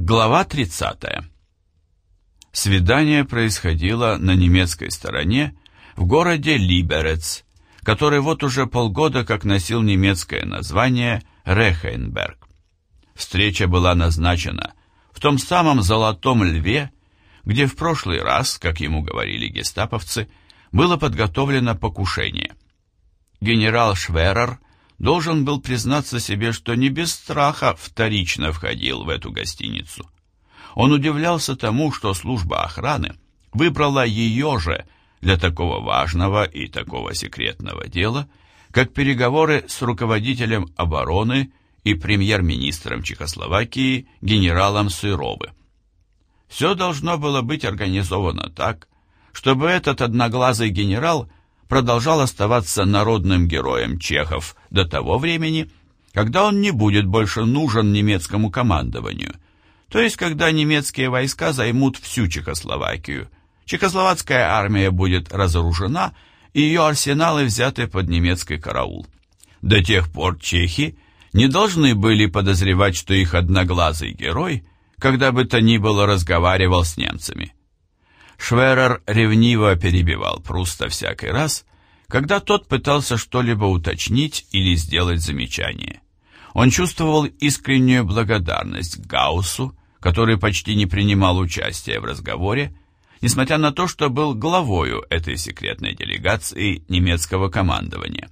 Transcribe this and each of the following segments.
Глава 30. Свидание происходило на немецкой стороне в городе Либерец, который вот уже полгода как носил немецкое название Рехейнберг. Встреча была назначена в том самом «Золотом льве», где в прошлый раз, как ему говорили гестаповцы, было подготовлено покушение. Генерал Шверер должен был признаться себе, что не без страха вторично входил в эту гостиницу. Он удивлялся тому, что служба охраны выбрала ее же для такого важного и такого секретного дела, как переговоры с руководителем обороны и премьер-министром Чехословакии генералом Сыровы. Все должно было быть организовано так, чтобы этот одноглазый генерал продолжал оставаться народным героем чехов до того времени, когда он не будет больше нужен немецкому командованию, то есть когда немецкие войска займут всю Чехословакию, чехословацкая армия будет разоружена и ее арсеналы взяты под немецкий караул. До тех пор чехи не должны были подозревать, что их одноглазый герой, когда бы то ни было разговаривал с немцами. Шверер ревниво перебивал Пруста всякий раз, когда тот пытался что-либо уточнить или сделать замечание. Он чувствовал искреннюю благодарность Гауссу, который почти не принимал участия в разговоре, несмотря на то, что был главою этой секретной делегации немецкого командования.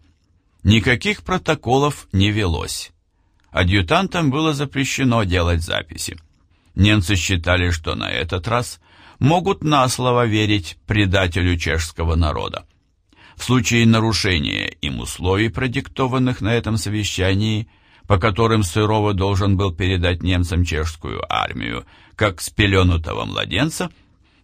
Никаких протоколов не велось. Адъютантам было запрещено делать записи. Немцы считали, что на этот раз могут на слово верить предателю чешского народа. В случае нарушения им условий, продиктованных на этом совещании, по которым Сырова должен был передать немцам чешскую армию, как спеленутого младенца,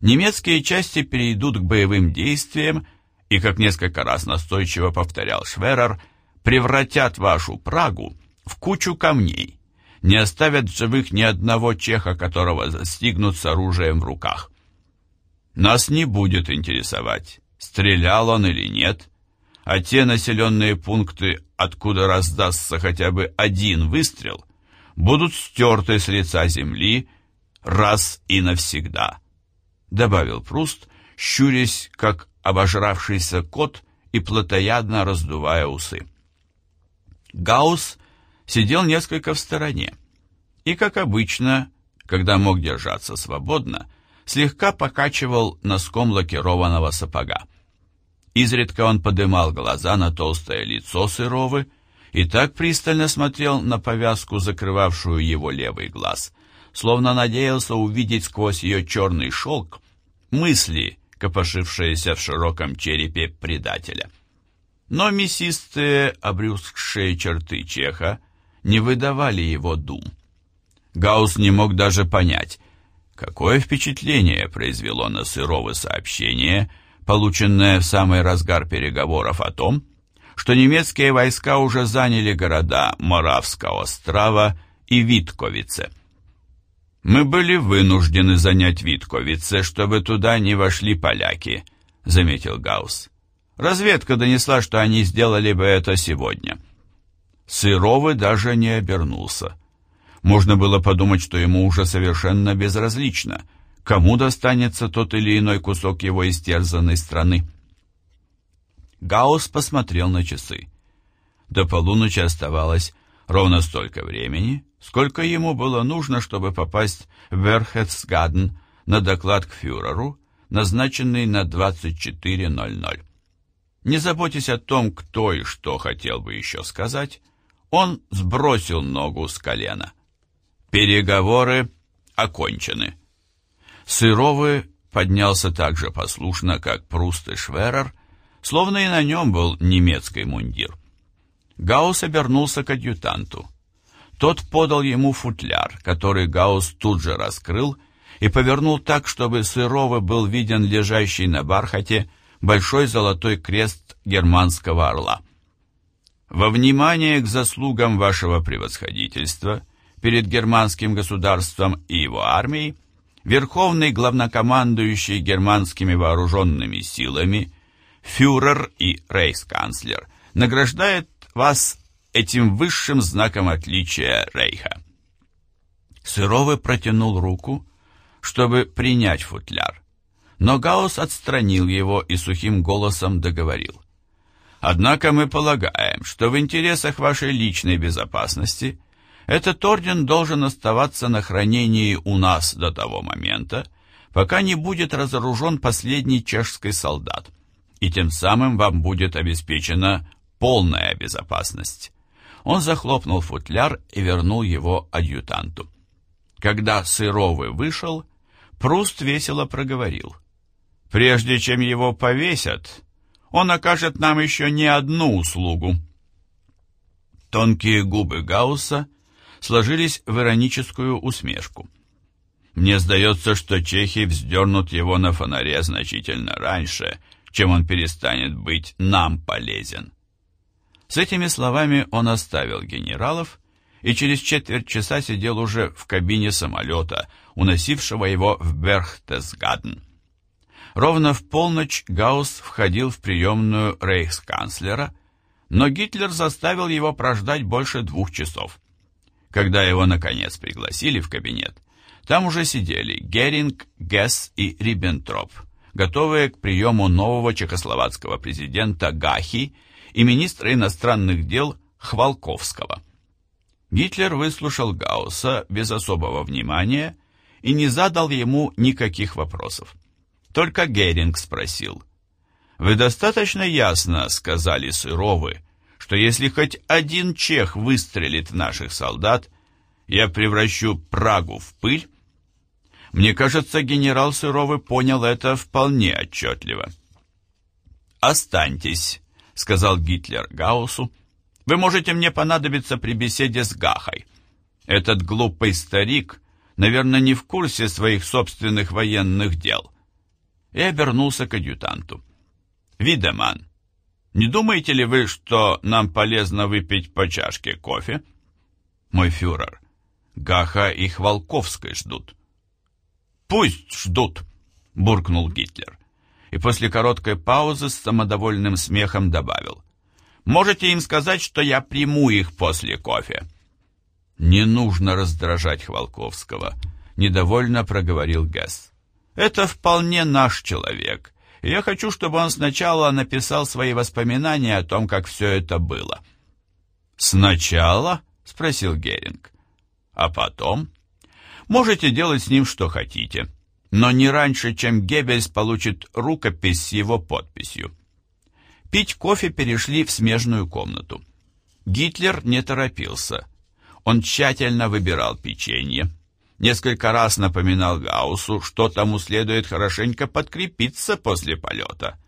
немецкие части перейдут к боевым действиям и, как несколько раз настойчиво повторял Шверер, превратят вашу Прагу в кучу камней, не оставят в живых ни одного чеха, которого застигнут с оружием в руках. Нас не будет интересовать, стрелял он или нет, а те населенные пункты, откуда раздастся хотя бы один выстрел, будут стерты с лица земли раз и навсегда, добавил Пруст, щурясь, как обожравшийся кот и плотоядно раздувая усы. Гаус сидел несколько в стороне и, как обычно, когда мог держаться свободно, слегка покачивал носком лакированного сапога. Изредка он подымал глаза на толстое лицо Сыровы и так пристально смотрел на повязку, закрывавшую его левый глаз, словно надеялся увидеть сквозь ее черный шелк мысли, копошившиеся в широком черепе предателя. Но мясистые, обрюзгшие черты Чеха не выдавали его дум. Гаус не мог даже понять, Какое впечатление произвело на Сырова сообщение, полученное в самый разгар переговоров о том, что немецкие войска уже заняли города Моравского острова и Витковице. «Мы были вынуждены занять Витковице, чтобы туда не вошли поляки», — заметил Гаус. «Разведка донесла, что они сделали бы это сегодня». Сыровый даже не обернулся. Можно было подумать, что ему уже совершенно безразлично, кому достанется тот или иной кусок его истерзанной страны. Гаус посмотрел на часы. До полуночи оставалось ровно столько времени, сколько ему было нужно, чтобы попасть в Верхетсгаден на доклад к фюреру, назначенный на 24.00. Не заботясь о том, кто и что хотел бы еще сказать, он сбросил ногу с колена. Переговоры окончены. Сыровый поднялся так же послушно, как Пруст и Шверер, словно и на нем был немецкий мундир. Гаус обернулся к адъютанту. Тот подал ему футляр, который Гаус тут же раскрыл и повернул так, чтобы Сыровый был виден лежащий на бархате большой золотой крест германского орла. «Во внимание к заслугам вашего превосходительства», перед германским государством и его армией, верховный главнокомандующий германскими вооруженными силами, фюрер и рейхсканцлер, награждает вас этим высшим знаком отличия Рейха. Сыровый протянул руку, чтобы принять футляр, но Гаус отстранил его и сухим голосом договорил. «Однако мы полагаем, что в интересах вашей личной безопасности этот орден должен оставаться на хранении у нас до того момента, пока не будет разоружен последний чешский солдат, и тем самым вам будет обеспечена полная безопасность. Он захлопнул футляр и вернул его адъютанту. Когда Сыровый вышел, Пруст весело проговорил. «Прежде чем его повесят, он окажет нам еще не одну услугу». Тонкие губы Гаусса сложились в ироническую усмешку. Мне сдается, что чехи вздернут его на фонаре значительно раньше, чем он перестанет быть нам полезен. С этими словами он оставил генералов и через четверть часа сидел уже в кабине самолета, уносившего его в Берхтесгаден. Ровно в полночь Гаусс входил в приемную рейхсканцлера, но Гитлер заставил его прождать больше двух часов. Когда его, наконец, пригласили в кабинет, там уже сидели Геринг, Гесс и Риббентроп, готовые к приему нового чехословацкого президента Гахи и министра иностранных дел Хвалковского. Гитлер выслушал Гаусса без особого внимания и не задал ему никаких вопросов. Только Геринг спросил. «Вы достаточно ясно сказали Сыровы, что если хоть один чех выстрелит в наших солдат, я превращу Прагу в пыль?» Мне кажется, генерал Сыровый понял это вполне отчетливо. «Останьтесь», — сказал Гитлер Гауссу. «Вы можете мне понадобиться при беседе с Гахой. Этот глупый старик, наверное, не в курсе своих собственных военных дел». И обернулся к адъютанту. «Видеман, не думаете ли вы, что нам полезно выпить по чашке кофе?» «Мой фюрер, Гаха и Хвалковской ждут». «Пусть ждут!» — буркнул Гитлер. И после короткой паузы с самодовольным смехом добавил. «Можете им сказать, что я приму их после кофе». «Не нужно раздражать Хвалковского», — недовольно проговорил Гесс. «Это вполне наш человек, я хочу, чтобы он сначала написал свои воспоминания о том, как все это было». «Сначала?» — спросил Геринг. «А потом?» Можете делать с ним что хотите, но не раньше, чем Геббельс получит рукопись с его подписью. Пить кофе перешли в смежную комнату. Гитлер не торопился. Он тщательно выбирал печенье. Несколько раз напоминал Гауссу, что тому следует хорошенько подкрепиться после полета.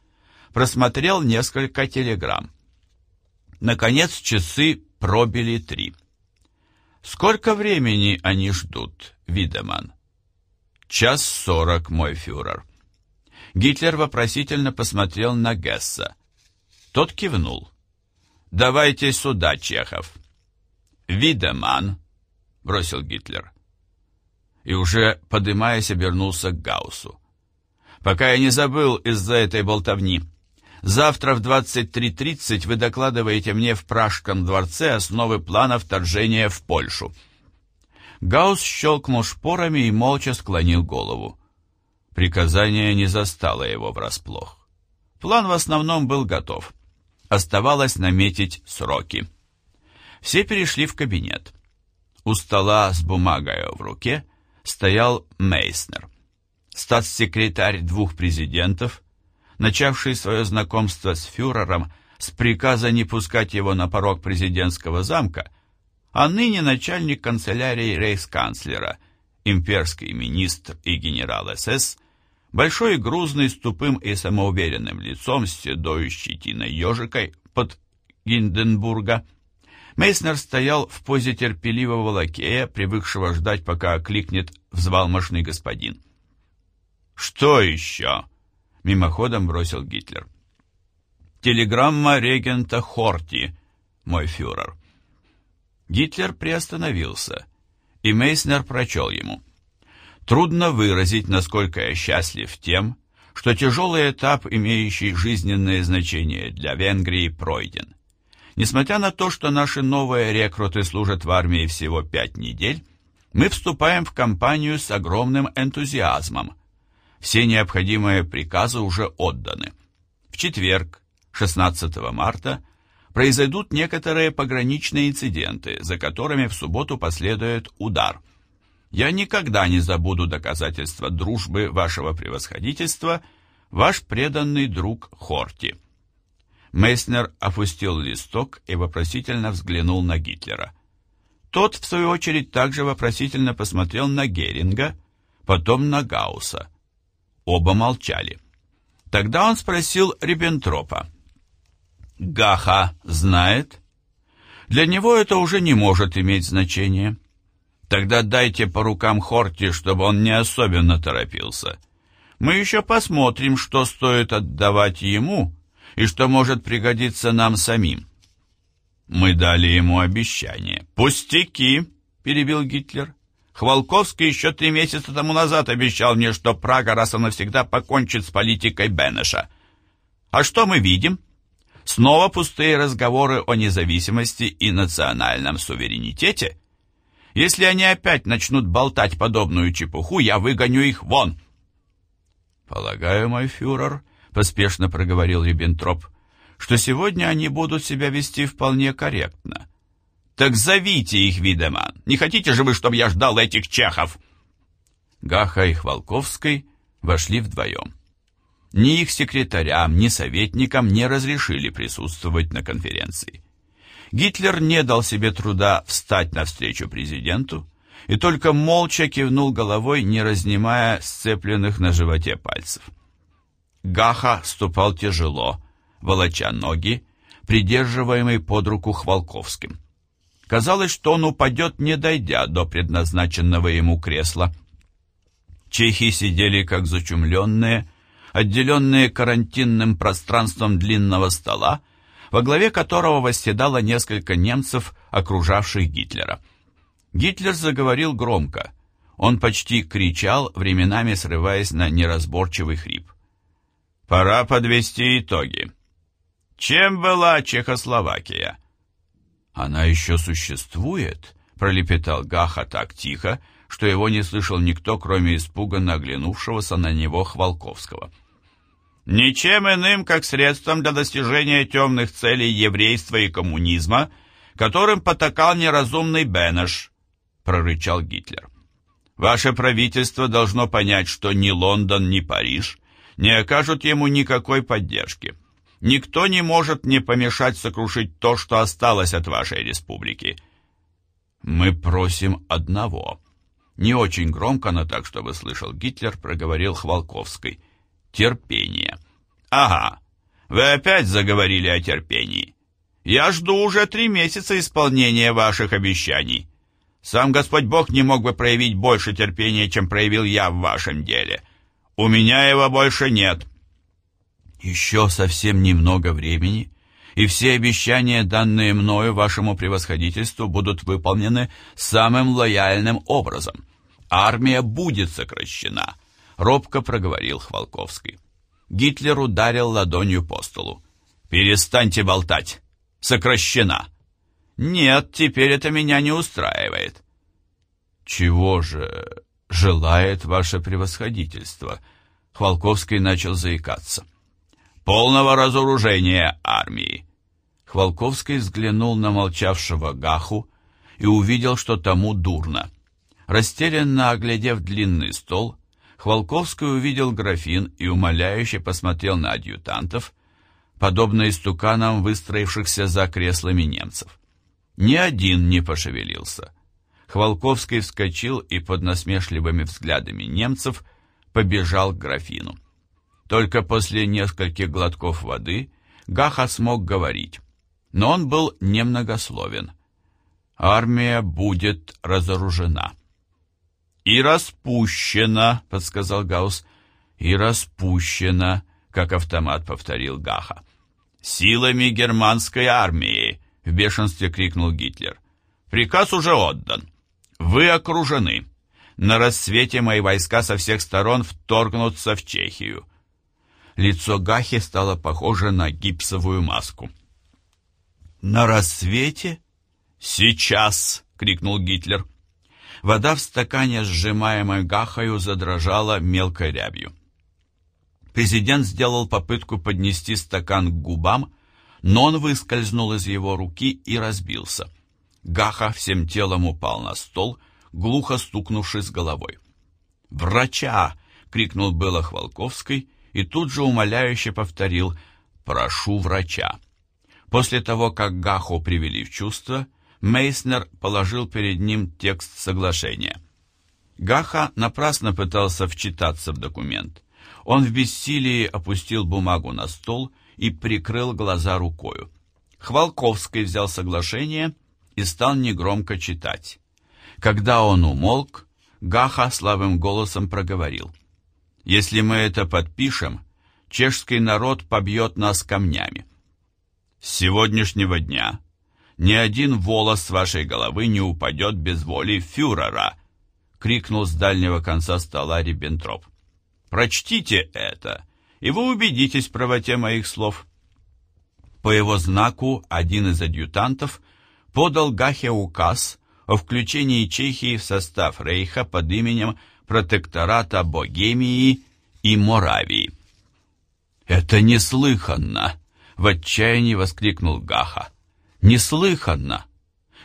Просмотрел несколько телеграмм. Наконец часы пробили три. Сколько времени они ждут, Видеман? Час сорок, мой фюрер. Гитлер вопросительно посмотрел на Гесса. Тот кивнул. «Давайте сюда, Чехов». «Видеман», — бросил Гитлер. И уже, подымаясь, обернулся к Гауссу. «Пока я не забыл из-за этой болтовни. Завтра в 23.30 вы докладываете мне в Пражском дворце основы плана вторжения в Польшу». Гаус щелкнул шпорами и молча склонил голову. Приказание не застало его врасплох. План в основном был готов. Оставалось наметить сроки. Все перешли в кабинет. У стола с бумагой в руке стоял Мейснер. Статс-секретарь двух президентов, начавший свое знакомство с фюрером с приказа не пускать его на порог президентского замка, а ныне начальник канцелярии рейхсканцлера, имперский министр и генерал СС, большой грузный, с тупым и самоуверенным лицом, с седой щетиной ежикой под Гинденбурга, Мейснер стоял в позе терпеливого лакея, привыкшего ждать, пока окликнет взвалмошный господин. «Что еще?» мимоходом бросил Гитлер. «Телеграмма регента Хорти, мой фюрер». Гитлер приостановился, и Мейснер прочел ему. «Трудно выразить, насколько я счастлив тем, что тяжелый этап, имеющий жизненное значение для Венгрии, пройден. Несмотря на то, что наши новые рекруты служат в армии всего пять недель, Мы вступаем в кампанию с огромным энтузиазмом. Все необходимые приказы уже отданы. В четверг, 16 марта, произойдут некоторые пограничные инциденты, за которыми в субботу последует удар. Я никогда не забуду доказательства дружбы вашего превосходительства, ваш преданный друг Хорти. Мейснер опустил листок и вопросительно взглянул на Гитлера. Тот, в свою очередь, также вопросительно посмотрел на Геринга, потом на Гаусса. Оба молчали. Тогда он спросил Риббентропа. Гаха знает? Для него это уже не может иметь значения. Тогда дайте по рукам Хорти, чтобы он не особенно торопился. Мы еще посмотрим, что стоит отдавать ему и что может пригодиться нам самим. Мы дали ему обещание. Пустяки, перебил Гитлер. Хвалковский еще три месяца тому назад обещал мне, что Прага раз и навсегда покончит с политикой Бенеша. А что мы видим? Снова пустые разговоры о независимости и национальном суверенитете? Если они опять начнут болтать подобную чепуху, я выгоню их вон. Полагаю, мой фюрер, поспешно проговорил Риббентроп, что сегодня они будут себя вести вполне корректно. Так зовите их, Видеман. Не хотите же вы, чтобы я ждал этих чехов? Гаха и Хвалковской вошли вдвоем. Ни их секретарям, ни советникам не разрешили присутствовать на конференции. Гитлер не дал себе труда встать навстречу президенту и только молча кивнул головой, не разнимая сцепленных на животе пальцев. Гаха ступал тяжело, волоча ноги, придерживаемый под руку Хвалковским. Казалось, что он упадет, не дойдя до предназначенного ему кресла. Чехи сидели как зачумленные, отделенные карантинным пространством длинного стола, во главе которого восседало несколько немцев, окружавших Гитлера. Гитлер заговорил громко. Он почти кричал, временами срываясь на неразборчивый хрип. «Пора подвести итоги. Чем была Чехословакия?» «Она еще существует?» — пролепетал Гаха так тихо, что его не слышал никто, кроме испуганно оглянувшегося на него Хвалковского. Ничем иным, как средством для достижения темных целей еврейства и коммунизма, которым потакал неразумный Бенеш, прорычал Гитлер. Ваше правительство должно понять, что ни Лондон, ни Париж не окажут ему никакой поддержки. Никто не может не помешать сокрушить то, что осталось от вашей республики. Мы просим одного. Не очень громко, но так, чтобы слышал Гитлер, проговорил Хвалковский – терпения. Ага, вы опять заговорили о терпении. Я жду уже три месяца исполнения ваших обещаний. Сам Господь Бог не мог бы проявить больше терпения, чем проявил я в вашем деле. У меня его больше нет. Еще совсем немного времени, и все обещания, данные мною вашему превосходительству, будут выполнены самым лояльным образом. Армия будет сокращена, — робко проговорил Хвалковский. Гитлер ударил ладонью по столу. «Перестаньте болтать! Сокращена!» «Нет, теперь это меня не устраивает». «Чего же желает ваше превосходительство?» Хвалковский начал заикаться. «Полного разоружения армии!» Хвалковский взглянул на молчавшего Гаху и увидел, что тому дурно. Растерянно оглядев длинный стол, Хвалковский увидел графин и умоляюще посмотрел на адъютантов, подобно истуканам, выстроившихся за креслами немцев. Ни один не пошевелился. Хвалковский вскочил и под насмешливыми взглядами немцев побежал к графину. Только после нескольких глотков воды Гаха смог говорить, но он был немногословен. «Армия будет разоружена». «И распущена», — подсказал Гаус. «И распущена», — как автомат повторил Гаха. «Силами германской армии», — в бешенстве крикнул Гитлер. «Приказ уже отдан. Вы окружены. На рассвете мои войска со всех сторон вторгнутся в Чехию». Лицо Гахи стало похоже на гипсовую маску. «На рассвете?» «Сейчас!» — крикнул Гитлер. Вода в стакане, сжимаемой гахою, задрожала мелкой рябью. Президент сделал попытку поднести стакан к губам, но он выскользнул из его руки и разбился. Гаха всем телом упал на стол, глухо стукнувшись головой. «Врача!» — крикнул было Хвалковский и тут же умоляюще повторил «Прошу врача». После того, как Гаху привели в чувство, Мейснер положил перед ним текст соглашения. Гаха напрасно пытался вчитаться в документ. Он в бессилии опустил бумагу на стол и прикрыл глаза рукою. Хвалковский взял соглашение и стал негромко читать. Когда он умолк, Гаха слабым голосом проговорил. «Если мы это подпишем, чешский народ побьет нас камнями. С сегодняшнего дня ни один волос с вашей головы не упадет без воли фюрера!» — крикнул с дальнего конца стола Риббентроп. «Прочтите это, и вы убедитесь в правоте моих слов». По его знаку один из адъютантов подал Гахе указ о включении Чехии в состав Рейха под именем протектората Богемии и Моравии. «Это неслыханно!» — в отчаянии воскликнул Гаха. «Неслыханно!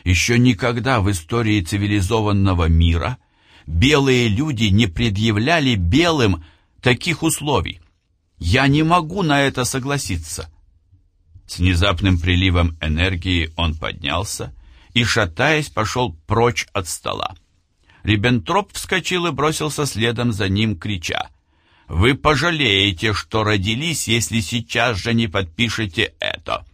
Еще никогда в истории цивилизованного мира белые люди не предъявляли белым таких условий. Я не могу на это согласиться». С внезапным приливом энергии он поднялся и, шатаясь, пошел прочь от стола. Риббентроп вскочил и бросился следом за ним, крича. «Вы пожалеете, что родились, если сейчас же не подпишете это!»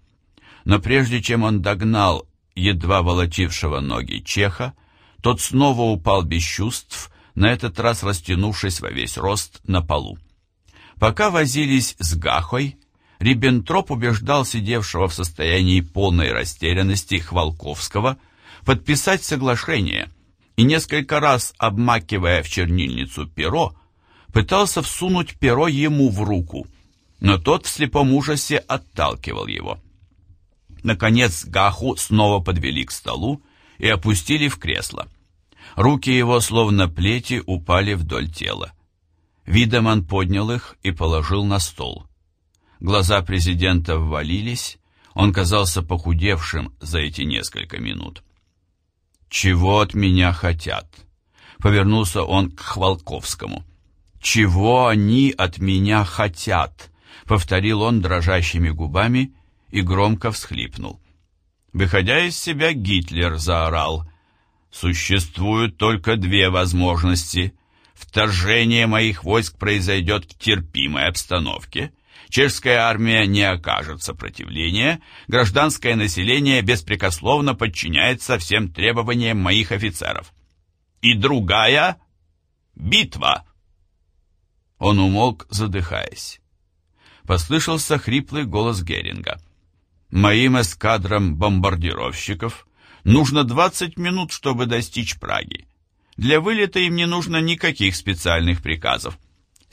Но прежде чем он догнал едва волочившего ноги чеха, тот снова упал без чувств, на этот раз растянувшись во весь рост на полу. Пока возились с Гахой, Риббентроп убеждал сидевшего в состоянии полной растерянности Хвалковского подписать соглашение и несколько раз, обмакивая в чернильницу перо, пытался всунуть перо ему в руку, но тот в слепом ужасе отталкивал его. Наконец Гаху снова подвели к столу и опустили в кресло. Руки его, словно плети, упали вдоль тела. Видоман поднял их и положил на стол. Глаза президента ввалились, он казался похудевшим за эти несколько минут. «Чего от меня хотят?» Повернулся он к Хвалковскому. «Чего они от меня хотят?» Повторил он дрожащими губами и громко всхлипнул. Выходя из себя, Гитлер заорал. «Существуют только две возможности. Вторжение моих войск произойдет в терпимой обстановке» чешская армия не окажет сопротивления, гражданское население беспрекословно подчиняется всем требованиям моих офицеров. И другая — битва. Он умолк, задыхаясь. Послышался хриплый голос Геринга. «Моим эскадрам бомбардировщиков нужно 20 минут, чтобы достичь Праги. Для вылета им не нужно никаких специальных приказов.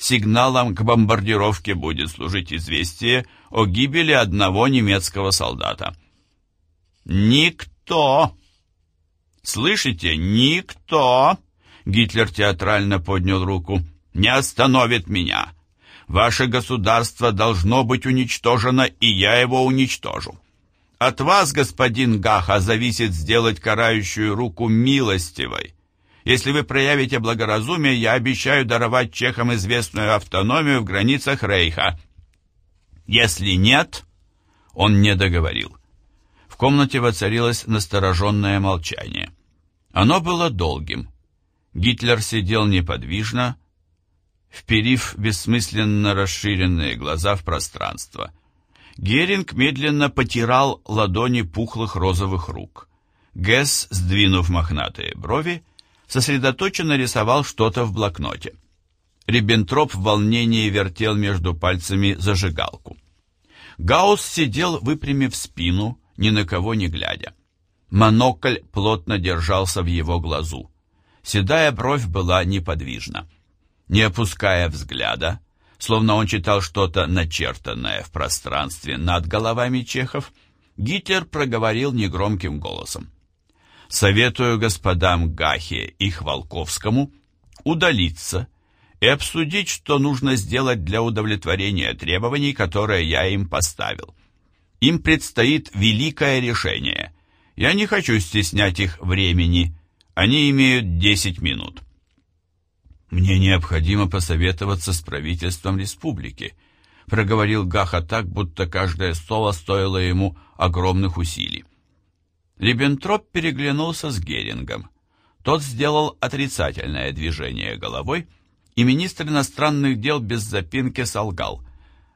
Сигналом к бомбардировке будет служить известие о гибели одного немецкого солдата. «Никто!» «Слышите? Никто!» Гитлер театрально поднял руку. «Не остановит меня! Ваше государство должно быть уничтожено, и я его уничтожу. От вас, господин Гаха, зависит сделать карающую руку милостивой. Если вы проявите благоразумие, я обещаю даровать чехам известную автономию в границах Рейха. Если нет, он не договорил. В комнате воцарилось настороженное молчание. Оно было долгим. Гитлер сидел неподвижно, вперив бессмысленно расширенные глаза в пространство. Геринг медленно потирал ладони пухлых розовых рук. Гесс, сдвинув мохнатые брови, сосредоточенно рисовал что-то в блокноте. Риббентроп в волнении вертел между пальцами зажигалку. Гаусс сидел, выпрямив спину, ни на кого не глядя. Монокль плотно держался в его глазу. Седая бровь была неподвижна. Не опуская взгляда, словно он читал что-то начертанное в пространстве над головами чехов, Гитлер проговорил негромким голосом. Советую господам Гахе и Хвалковскому удалиться и обсудить, что нужно сделать для удовлетворения требований, которые я им поставил. Им предстоит великое решение. Я не хочу стеснять их времени. Они имеют 10 минут. Мне необходимо посоветоваться с правительством республики, проговорил Гаха так, будто каждое слово стоило ему огромных усилий. Риббентроп переглянулся с Герингом. Тот сделал отрицательное движение головой, и министр иностранных дел без запинки солгал.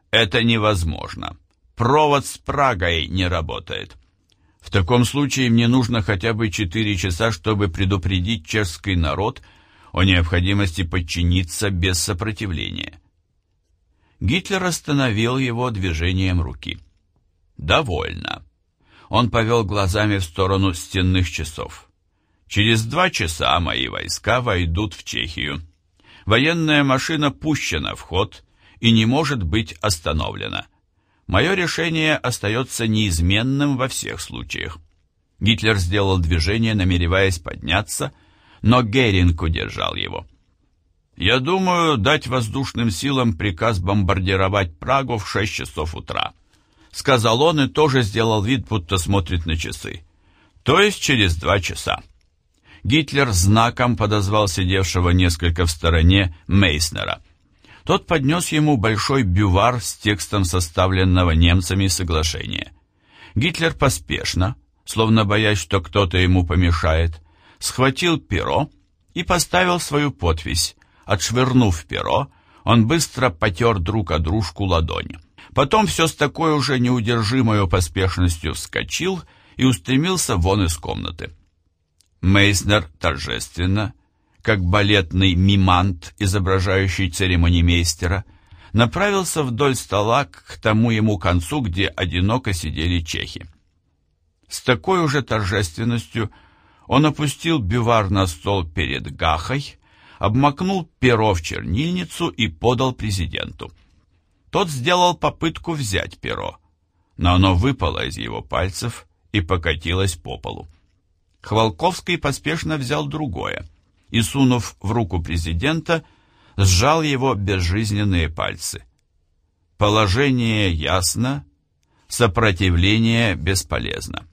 «Это невозможно. Провод с Прагой не работает». В таком случае мне нужно хотя бы четыре часа, чтобы предупредить чешский народ о необходимости подчиниться без сопротивления. Гитлер остановил его движением руки. «Довольно». Он повел глазами в сторону стенных часов. «Через два часа мои войска войдут в Чехию. Военная машина пущена в ход и не может быть остановлена. Мое решение остается неизменным во всех случаях». Гитлер сделал движение, намереваясь подняться, но Геринг удержал его. «Я думаю дать воздушным силам приказ бомбардировать Прагу в шесть часов утра», сказал он и тоже сделал вид, будто смотрит на часы. То есть через два часа. Гитлер знаком подозвал сидевшего несколько в стороне Мейснера. Тот поднес ему большой бювар с текстом составленного немцами соглашения. Гитлер поспешно, словно боясь, что кто-то ему помешает, схватил перо и поставил свою подпись. Отшвырнув перо, он быстро потер друг о дружку ладони. Потом все с такой уже неудержимой поспешностью вскочил и устремился вон из комнаты. Мейснер торжественно, как балетный мимант, изображающий церемонимейстера, направился вдоль стола к тому ему концу, где одиноко сидели чехи. С такой уже торжественностью он опустил бювар на стол перед Гахой, обмакнул перо в чернильницу и подал президенту. Тот сделал попытку взять перо, но оно выпало из его пальцев и покатилось по полу. Хвалковский поспешно взял другое и, сунув в руку президента, сжал его безжизненные пальцы. Положение ясно, сопротивление бесполезно.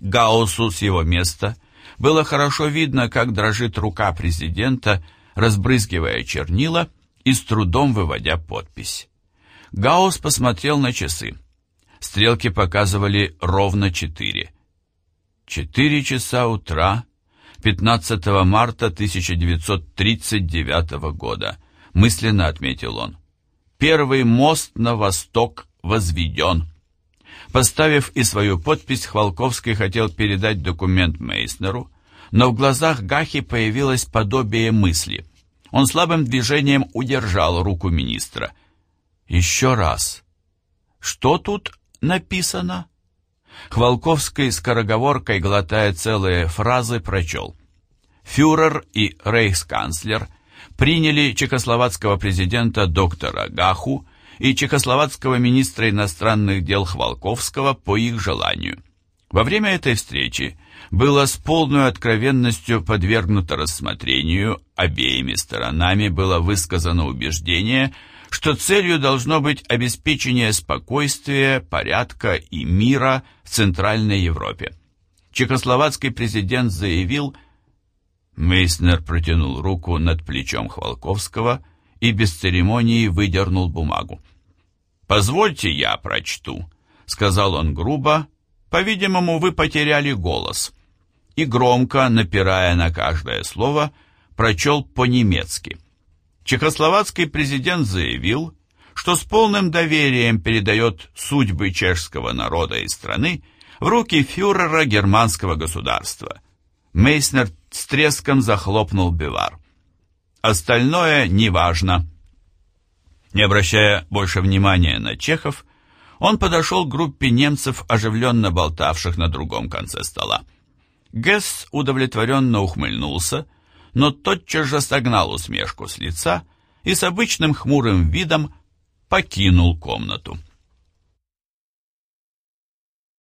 Гауссу с его места было хорошо видно, как дрожит рука президента, разбрызгивая чернила и с трудом выводя подпись. Гаусс посмотрел на часы. Стрелки показывали ровно четыре. Четыре часа утра 15 марта 1939 года, мысленно отметил он. Первый мост на восток возведен. Поставив и свою подпись, Хвалковский хотел передать документ Мейснеру, но в глазах Гахи появилось подобие мысли – он слабым движением удержал руку министра. «Еще раз. Что тут написано?» Хвалковский скороговоркой, глотая целые фразы, прочел. Фюрер и рейхсканцлер приняли чехословацкого президента доктора Гаху и чехословацкого министра иностранных дел Хвалковского по их желанию. Во время этой встречи было с полной откровенностью подвергнуто рассмотрению, обеими сторонами было высказано убеждение, что целью должно быть обеспечение спокойствия, порядка и мира в Центральной Европе. Чехословацкий президент заявил, Мейснер протянул руку над плечом Хвалковского и без церемонии выдернул бумагу. «Позвольте я прочту», — сказал он грубо, по-видимому, вы потеряли голос. И громко, напирая на каждое слово, прочел по-немецки. Чехословацкий президент заявил, что с полным доверием передает судьбы чешского народа и страны в руки фюрера германского государства. Мейснер с треском захлопнул бивар. Остальное неважно. Не обращая больше внимания на чехов, он подошел к группе немцев, оживленно болтавших на другом конце стола. Гесс удовлетворенно ухмыльнулся, но тотчас же согнал усмешку с лица и с обычным хмурым видом покинул комнату.